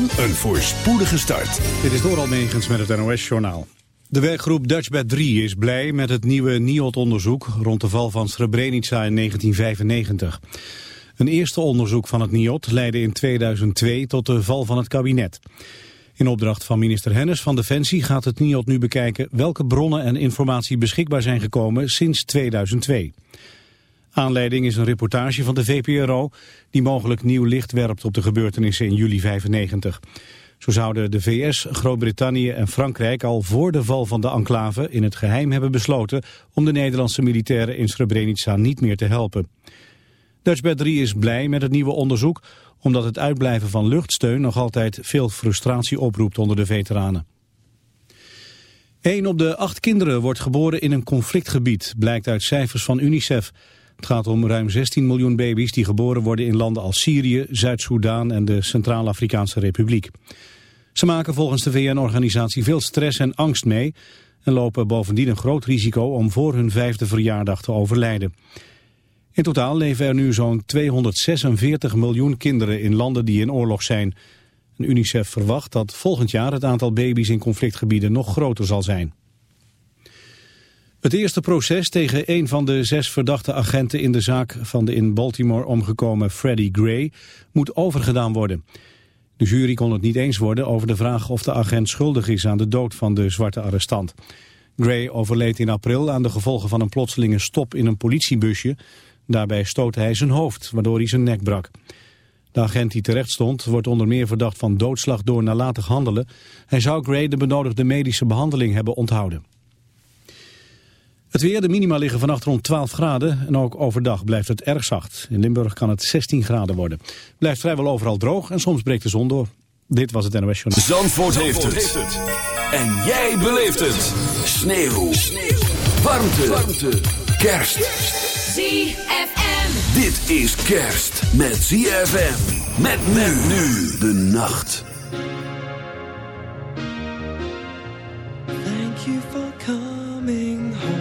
een voorspoedige start. Dit is Doral Megens met het NOS-journaal. De werkgroep Dutchbed 3 is blij met het nieuwe NIOT-onderzoek rond de val van Srebrenica in 1995. Een eerste onderzoek van het NIOT leidde in 2002 tot de val van het kabinet. In opdracht van minister Hennis van Defensie gaat het NIOT nu bekijken welke bronnen en informatie beschikbaar zijn gekomen sinds 2002. Aanleiding is een reportage van de VPRO die mogelijk nieuw licht werpt op de gebeurtenissen in juli 95. Zo zouden de VS, Groot-Brittannië en Frankrijk al voor de val van de enclave in het geheim hebben besloten om de Nederlandse militairen in Srebrenica niet meer te helpen. Dutchbed 3 is blij met het nieuwe onderzoek omdat het uitblijven van luchtsteun nog altijd veel frustratie oproept onder de veteranen. Een op de acht kinderen wordt geboren in een conflictgebied, blijkt uit cijfers van UNICEF. Het gaat om ruim 16 miljoen baby's die geboren worden in landen als Syrië, Zuid-Soedan en de Centraal-Afrikaanse Republiek. Ze maken volgens de VN-organisatie veel stress en angst mee en lopen bovendien een groot risico om voor hun vijfde verjaardag te overlijden. In totaal leven er nu zo'n 246 miljoen kinderen in landen die in oorlog zijn. UNICEF verwacht dat volgend jaar het aantal baby's in conflictgebieden nog groter zal zijn. Het eerste proces tegen een van de zes verdachte agenten in de zaak van de in Baltimore omgekomen Freddie Gray moet overgedaan worden. De jury kon het niet eens worden over de vraag of de agent schuldig is aan de dood van de zwarte arrestant. Gray overleed in april aan de gevolgen van een plotselinge stop in een politiebusje. Daarbij stootte hij zijn hoofd, waardoor hij zijn nek brak. De agent die terecht stond wordt onder meer verdacht van doodslag door nalatig handelen. Hij zou Gray de benodigde medische behandeling hebben onthouden. Het weer, de minima liggen vannacht rond 12 graden en ook overdag blijft het erg zacht. In Limburg kan het 16 graden worden. Blijft vrijwel overal droog en soms breekt de zon door. Dit was het NOS Journal. Zandvoort, heeft, het. En jij beleeft het. Sneeuw. Sneeuw. Warmte. Warmte. Kerst. ZFM. Dit is kerst met ZFM. Met men nu de nacht. Thank you for coming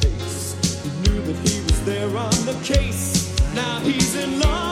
face. He knew that he was there on the case. Now he's in love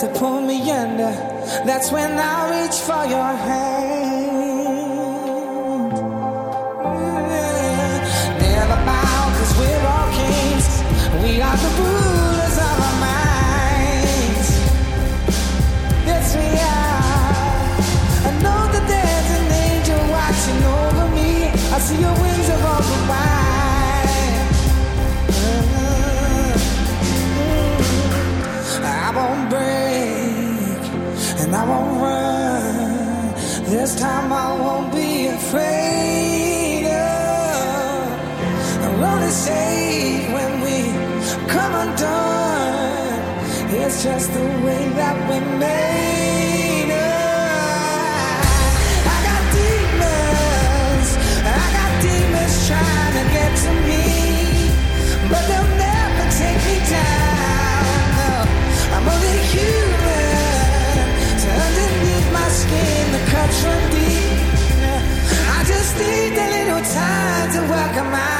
to pull me under. That's when I reach for your hand. Yeah. Never bow, cause we're all kings. We are the rulers of our minds. Yes, we are. I know that there's an angel watching over me. I see your. won't run. This time I won't be afraid. of. I'm only safe when we come undone. It's just the way that we made it. I got demons, I got demons trying to get to me, but they'll never take me down. No, I'm only human. touch from deep. I just need a little time to welcome out.